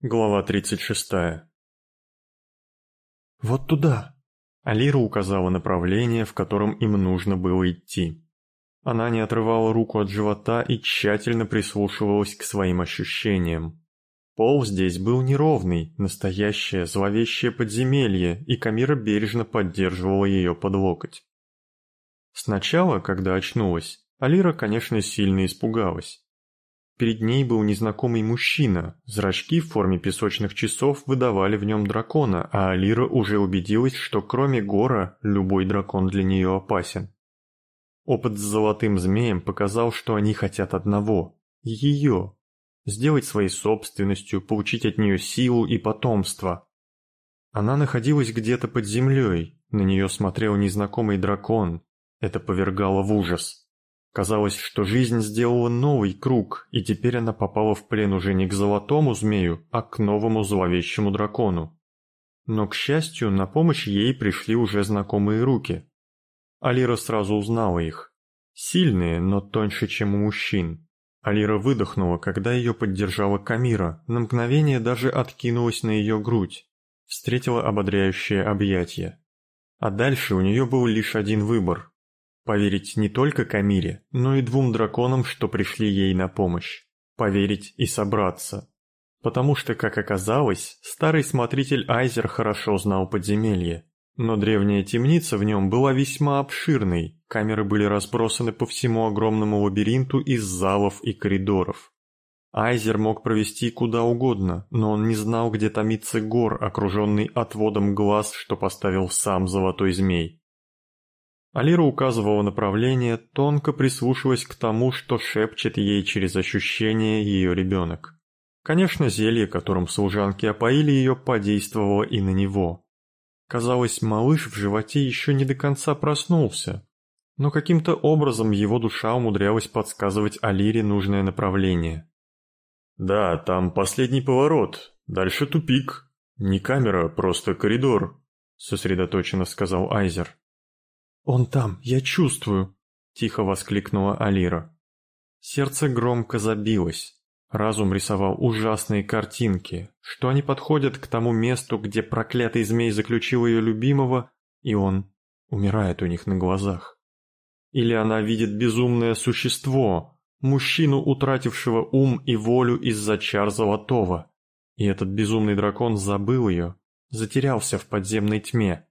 Глава 36. «Вот туда!» Алира указала направление, в котором им нужно было идти. Она не отрывала руку от живота и тщательно прислушивалась к своим ощущениям. Пол здесь был неровный, настоящее зловещее подземелье, и Камира бережно поддерживала ее под локоть. Сначала, когда очнулась, Алира, конечно, сильно испугалась. Перед ней был незнакомый мужчина, зрачки в форме песочных часов выдавали в нем дракона, а Алира уже убедилась, что кроме Гора любой дракон для нее опасен. Опыт с золотым змеем показал, что они хотят одного – ее. Сделать своей собственностью, получить от нее силу и потомство. Она находилась где-то под землей, на нее смотрел незнакомый дракон. Это повергало в ужас. Казалось, что жизнь сделала новый круг, и теперь она попала в плен уже не к золотому змею, а к новому зловещему дракону. Но, к счастью, на помощь ей пришли уже знакомые руки. Алира сразу узнала их. Сильные, но тоньше, чем у мужчин. Алира выдохнула, когда ее поддержала Камира, на мгновение даже откинулась на ее грудь. Встретила ободряющее объятие. А дальше у нее был лишь один выбор Поверить не только Камире, но и двум драконам, что пришли ей на помощь. Поверить и собраться. Потому что, как оказалось, старый смотритель Айзер хорошо знал подземелье. Но древняя темница в нем была весьма обширной, камеры были разбросаны по всему огромному лабиринту из залов и коридоров. Айзер мог провести куда угодно, но он не знал, где томится Гор, окруженный отводом глаз, что поставил сам Золотой Змей. Алира указывала направление, тонко прислушиваясь к тому, что шепчет ей через ощущение ее ребенок. Конечно, зелье, которым служанки опоили ее, подействовало и на него. Казалось, малыш в животе еще не до конца проснулся, но каким-то образом его душа умудрялась подсказывать Алире нужное направление. «Да, там последний поворот, дальше тупик. Не камера, просто коридор», — сосредоточенно сказал Айзер. «Он там, я чувствую!» – тихо воскликнула Алира. Сердце громко забилось. Разум рисовал ужасные картинки, что они подходят к тому месту, где проклятый змей заключил ее любимого, и он умирает у них на глазах. Или она видит безумное существо, мужчину, утратившего ум и волю из-за чар золотого. И этот безумный дракон забыл ее, затерялся в подземной тьме.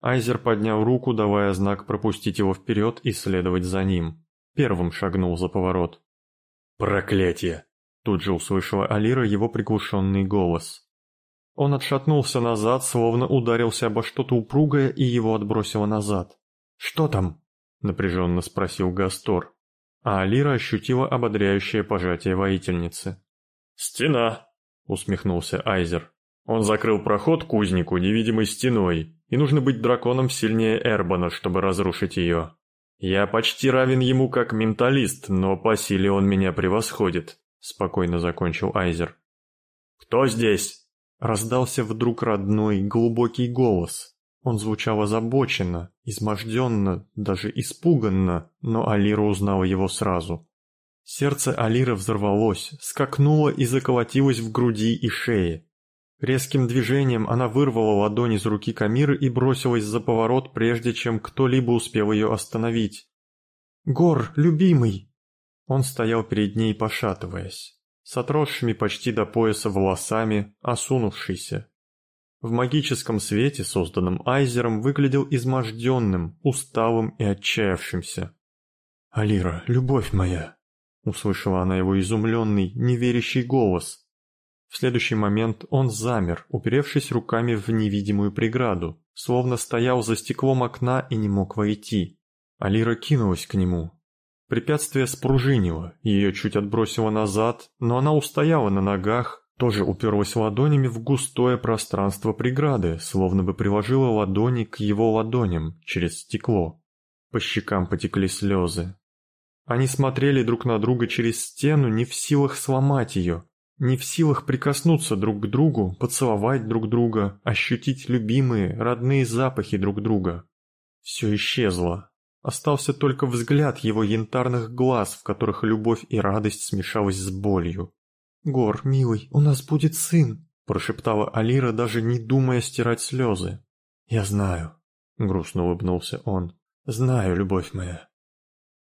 Айзер поднял руку, давая знак пропустить его вперед и следовать за ним. Первым шагнул за поворот. «Проклятие!» Тут же услышала Алира его приглушенный голос. Он отшатнулся назад, словно ударился обо что-то упругое и его отбросило назад. «Что там?» – напряженно спросил Гастор. А Алира ощутила ободряющее пожатие воительницы. «Стена!» – усмехнулся Айзер. «Он закрыл проход к узнику невидимой стеной, и нужно быть драконом сильнее Эрбана, чтобы разрушить ее. Я почти равен ему как менталист, но по силе он меня превосходит», — спокойно закончил Айзер. «Кто здесь?» Раздался вдруг родной, глубокий голос. Он звучал озабоченно, изможденно, даже испуганно, но Алира узнала его сразу. Сердце Алиры взорвалось, скакнуло и заколотилось в груди и шее. Резким движением она вырвала ладонь из руки Камиры и бросилась за поворот, прежде чем кто-либо успел ее остановить. «Гор, любимый!» Он стоял перед ней, пошатываясь, с отросшими почти до пояса волосами, осунувшийся. В магическом свете, созданном Айзером, выглядел изможденным, усталым и отчаявшимся. «Алира, любовь моя!» — услышала она его изумленный, неверящий голос — в следующий момент он замер, уперевшись руками в невидимую преграду, словно стоял за стеклом окна и не мог войти. Алира кинулась к нему. Препятствие спружинило, ее чуть отбросило назад, но она устояла на ногах, тоже уперлась ладонями в густое пространство преграды, словно бы приложила ладони к его ладоням через стекло. По щекам потекли слезы. Они смотрели друг на друга через стену, не в силах сломать ее, не в силах прикоснуться друг к другу, поцеловать друг друга, ощутить любимые, родные запахи друг друга. Все исчезло. Остался только взгляд его янтарных глаз, в которых любовь и радость смешалась с болью. «Гор, милый, у нас будет сын!» прошептала Алира, даже не думая стирать слезы. «Я знаю», — грустно улыбнулся он. «Знаю, любовь моя».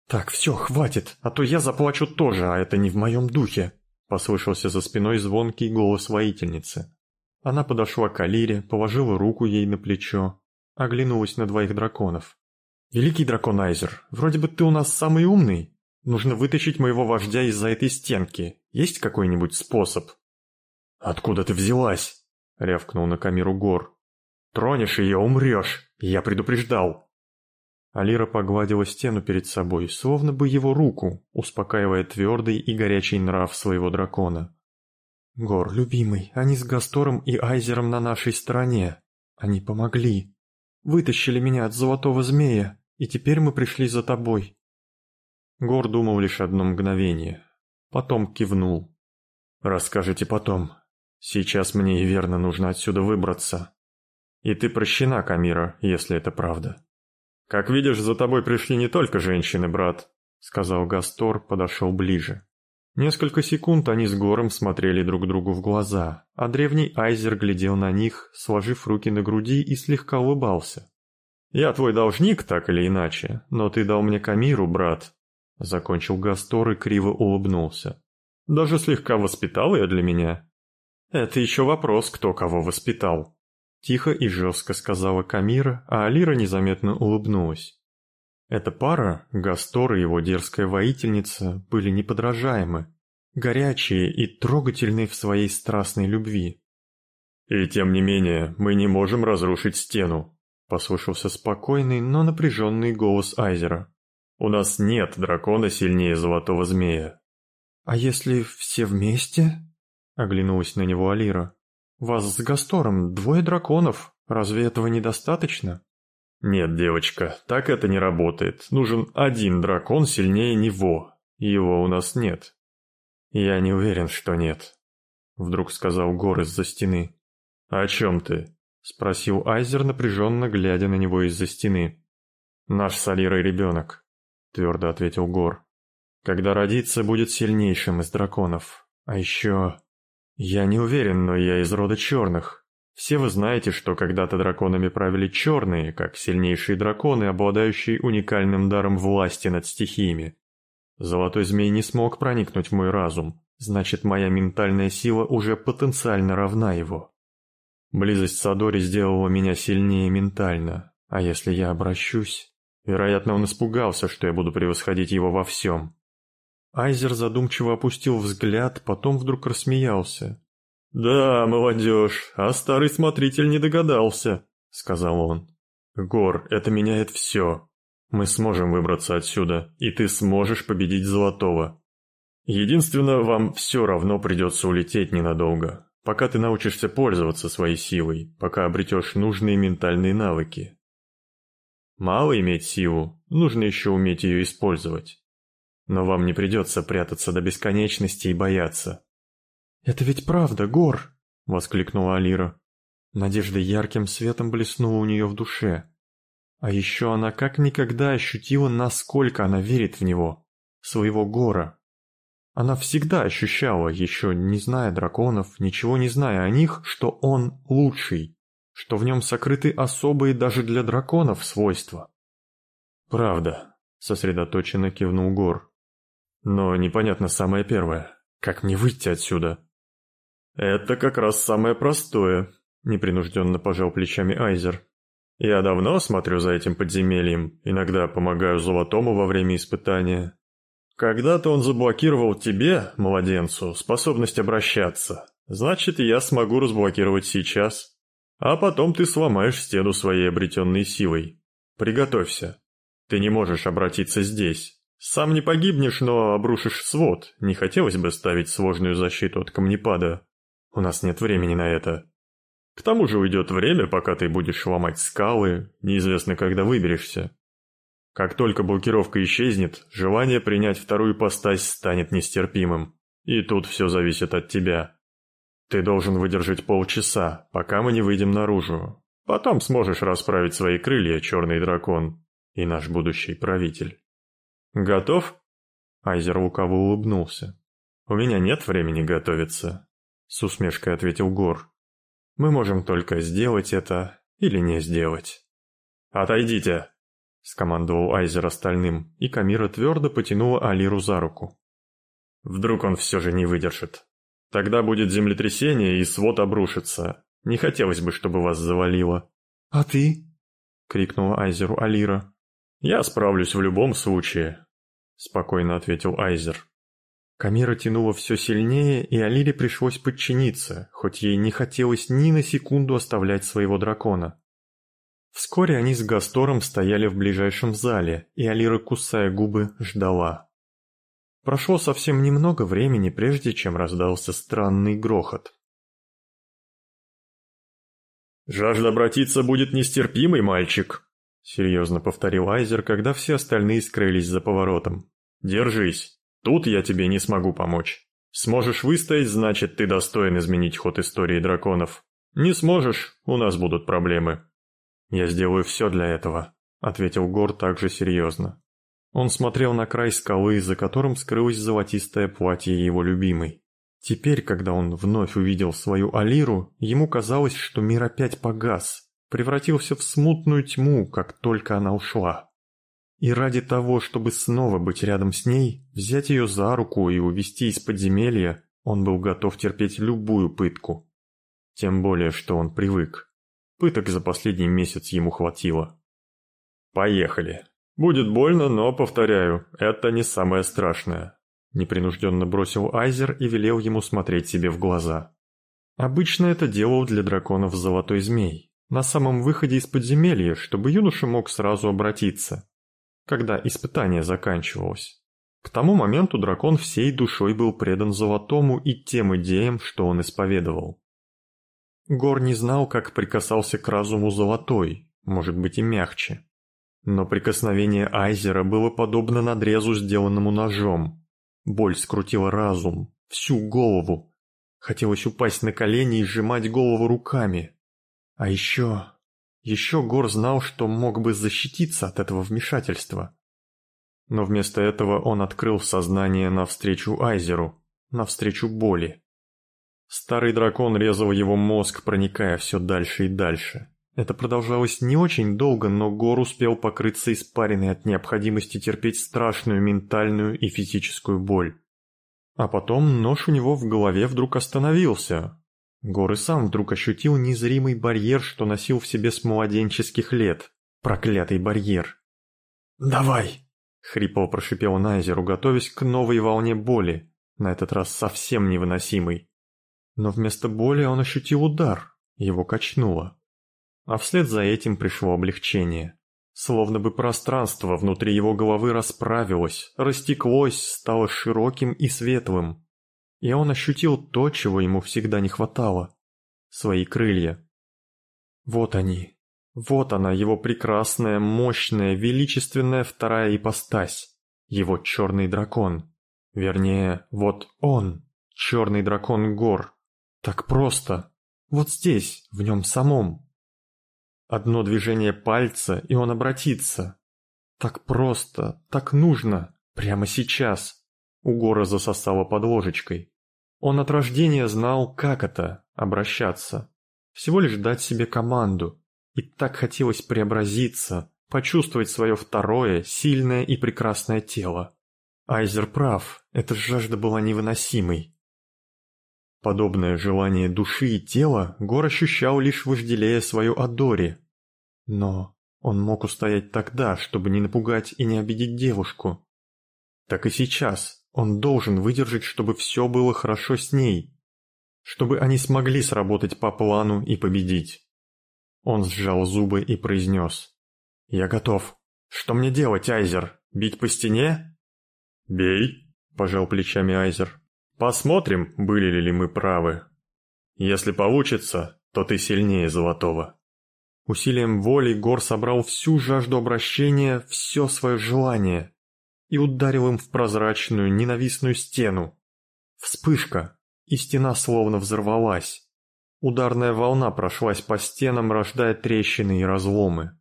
«Так, все, хватит, а то я заплачу тоже, а это не в моем духе», — послышался за спиной звонкий голос воительницы. Она подошла к Алире, положила руку ей на плечо, оглянулась на двоих драконов. «Великий дракон Айзер, вроде бы ты у нас самый умный. Нужно вытащить моего вождя из-за этой стенки. Есть какой-нибудь способ?» «Откуда ты взялась?» — рявкнул на камеру Гор. «Тронешь ее, умрешь! Я предупреждал!» Алира погладила стену перед собой, словно бы его руку, успокаивая твердый и горячий нрав своего дракона. «Гор, любимый, они с Гастором и Айзером на нашей стороне. Они помогли. Вытащили меня от золотого змея, и теперь мы пришли за тобой». Гор думал лишь одно мгновение. Потом кивнул. «Расскажите потом. Сейчас мне и верно нужно отсюда выбраться. И ты прощена, Камира, если это правда». «Как видишь, за тобой пришли не только женщины, брат», — сказал Гастор, подошел ближе. Несколько секунд они с Гором смотрели друг другу в глаза, а древний Айзер глядел на них, сложив руки на груди и слегка улыбался. «Я твой должник, так или иначе, но ты дал мне Камиру, брат», — закончил Гастор и криво улыбнулся. «Даже слегка воспитал ее для меня». «Это еще вопрос, кто кого воспитал», — тихо и жестко сказала Камира, а Алира незаметно улыбнулась. Эта пара, Гастор и его дерзкая воительница, были неподражаемы, горячие и трогательные в своей страстной любви. «И тем не менее, мы не можем разрушить стену», — послышался спокойный, но напряженный голос Айзера. «У нас нет дракона сильнее Золотого Змея». «А если все вместе?» — оглянулась на него Алира. «Вас с Гастором двое драконов, разве этого недостаточно?» «Нет, девочка, так это не работает. Нужен один дракон сильнее него. Его у нас нет». «Я не уверен, что нет», — вдруг сказал Гор из-за стены. «О чем ты?» — спросил Айзер, напряженно глядя на него из-за стены. «Наш с Алирой ребенок», — твердо ответил Гор. «Когда родится, будет сильнейшим из драконов. А еще...» «Я не уверен, но я из рода черных. Все вы знаете, что когда-то драконами правили черные, как сильнейшие драконы, обладающие уникальным даром власти над стихиями. Золотой змей не смог проникнуть в мой разум, значит моя ментальная сила уже потенциально равна его. Близость Садори сделала меня сильнее ментально, а если я обращусь... Вероятно, он испугался, что я буду превосходить его во всем. Айзер задумчиво опустил взгляд, потом вдруг рассмеялся. «Да, молодежь, а старый смотритель не догадался», — сказал он. «Гор, это меняет все. Мы сможем выбраться отсюда, и ты сможешь победить Золотого. Единственное, вам все равно придется улететь ненадолго, пока ты научишься пользоваться своей силой, пока обретешь нужные ментальные навыки. Мало иметь силу, нужно еще уметь ее использовать. Но вам не придется прятаться до бесконечности и бояться. «Это ведь правда, Гор!» — воскликнула Алира. Надежда ярким светом блеснула у нее в душе. А еще она как никогда ощутила, насколько она верит в него, своего Гора. Она всегда ощущала, еще не зная драконов, ничего не зная о них, что он лучший, что в нем сокрыты особые даже для драконов свойства. «Правда», — сосредоточенно кивнул Гор. «Но непонятно самое первое. Как мне выйти отсюда?» «Это как раз самое простое», — непринужденно пожал плечами Айзер. «Я давно смотрю за этим подземельем, иногда помогаю Золотому во время испытания. Когда-то он заблокировал тебе, младенцу, способность обращаться. Значит, я смогу разблокировать сейчас. А потом ты сломаешь стену своей обретенной силой. Приготовься. Ты не можешь обратиться здесь. Сам не погибнешь, но обрушишь свод. Не хотелось бы ставить сложную защиту от камнепада. У нас нет времени на это. К тому же уйдет время, пока ты будешь ломать скалы, неизвестно, когда выберешься. Как только блокировка исчезнет, желание принять вторую постась станет нестерпимым. И тут все зависит от тебя. Ты должен выдержать полчаса, пока мы не выйдем наружу. Потом сможешь расправить свои крылья, черный дракон, и наш будущий правитель. Готов? Айзер лукаво улыбнулся. У меня нет времени готовиться. — с усмешкой ответил Гор. Мы можем только сделать это или не сделать. «Отойдите!» — скомандовал Айзер остальным, и Камира твердо потянула Алиру за руку. «Вдруг он все же не выдержит. Тогда будет землетрясение, и свод обрушится. Не хотелось бы, чтобы вас завалило». «А ты?» — крикнула Айзеру Алира. «Я справлюсь в любом случае», — спокойно ответил Айзер. Камира тянула все сильнее, и Алире пришлось подчиниться, хоть ей не хотелось ни на секунду оставлять своего дракона. Вскоре они с Гастором стояли в ближайшем зале, и Алира, кусая губы, ждала. Прошло совсем немного времени, прежде чем раздался странный грохот. «Жажда обратиться будет нестерпимый, мальчик», — серьезно повторил Айзер, когда все остальные скрылись за поворотом. «Держись, тут я тебе не смогу помочь. Сможешь выстоять, значит, ты достоин изменить ход истории драконов. Не сможешь, у нас будут проблемы». «Я сделаю все для этого», — ответил Гор также серьезно. Он смотрел на край скалы, за которым скрылось золотистое платье его любимой. Теперь, когда он вновь увидел свою Алиру, ему казалось, что мир опять погас, превратился в смутную тьму, как только она ушла. И ради того, чтобы снова быть рядом с ней, взять ее за руку и увести из подземелья, он был готов терпеть любую пытку. Тем более, что он привык. Пыток за последний месяц ему хватило. «Поехали. Будет больно, но, повторяю, это не самое страшное», — непринужденно бросил Айзер и велел ему смотреть себе в глаза. Обычно это делал для драконов золотой змей, на самом выходе из подземелья, чтобы юноша мог сразу обратиться, когда испытание заканчивалось. К тому моменту дракон всей душой был предан золотому и тем идеям, что он исповедовал. Гор не знал, как прикасался к разуму золотой, может быть и мягче. Но прикосновение Айзера было подобно надрезу, сделанному ножом. Боль скрутила разум, всю голову. Хотелось упасть на колени и сжимать голову руками. А еще... Еще Гор знал, что мог бы защититься от этого вмешательства. Но вместо этого он открыл сознание навстречу Айзеру, навстречу боли. Старый дракон резал его мозг, проникая все дальше и дальше. Это продолжалось не очень долго, но Гор успел покрыться испариной от необходимости терпеть страшную ментальную и физическую боль. А потом нож у него в голове вдруг остановился. Гор и сам вдруг ощутил незримый барьер, что носил в себе с младенческих лет. Проклятый барьер. «Давай!» — хрипло прошипел Найзеру, готовясь к новой волне боли, на этот раз совсем невыносимой. Но вместо боли он ощутил удар, его качнуло. А вслед за этим пришло облегчение. Словно бы пространство внутри его головы расправилось, растеклось, стало широким и светлым. И он ощутил то, чего ему всегда не хватало. Свои крылья. Вот они. Вот она, его прекрасная, мощная, величественная вторая ипостась. Его черный дракон. Вернее, вот он, черный дракон гор. Так просто. Вот здесь, в нем самом. Одно движение пальца, и он обратится. Так просто, так нужно, прямо сейчас. У Гора засосало под ложечкой. Он от рождения знал, как это – обращаться. Всего лишь дать себе команду. И так хотелось преобразиться, почувствовать свое второе, сильное и прекрасное тело. Айзер прав, эта жажда была невыносимой. Подобное желание души и тела Гор ощущал лишь вожделея свою Адори. Но он мог устоять тогда, чтобы не напугать и не обидеть девушку. Так и сейчас он должен выдержать, чтобы все было хорошо с ней. Чтобы они смогли сработать по плану и победить. Он сжал зубы и произнес. «Я готов. Что мне делать, Айзер? Бить по стене?» «Бей», – пожал плечами Айзер. Посмотрим, были ли мы правы. Если получится, то ты сильнее Золотого. Усилием воли Гор собрал всю жажду обращения, все свое желание и ударил им в прозрачную, ненавистную стену. Вспышка, и стена словно взорвалась. Ударная волна прошлась по стенам, рождая трещины и разломы.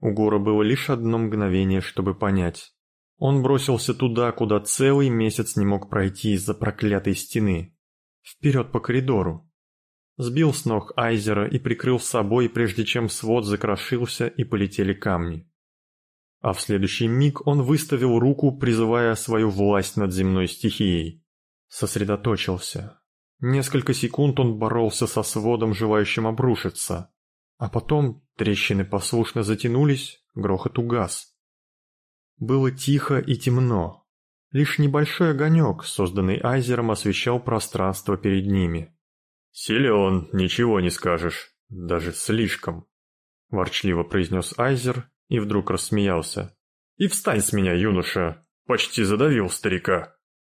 У Гора было лишь одно мгновение, чтобы понять. Он бросился туда, куда целый месяц не мог пройти из-за проклятой стены. Вперед по коридору. Сбил с ног Айзера и прикрыл собой, прежде чем свод закрошился и полетели камни. А в следующий миг он выставил руку, призывая свою власть над земной стихией. Сосредоточился. Несколько секунд он боролся со сводом, желающим обрушиться. А потом трещины послушно затянулись, грохот угас. Было тихо и темно. Лишь небольшой огонек, созданный Айзером, освещал пространство перед ними. «Силен, ничего не скажешь. Даже слишком», — ворчливо произнес Айзер и вдруг рассмеялся. «И встань с меня, юноша! Почти задавил старика!»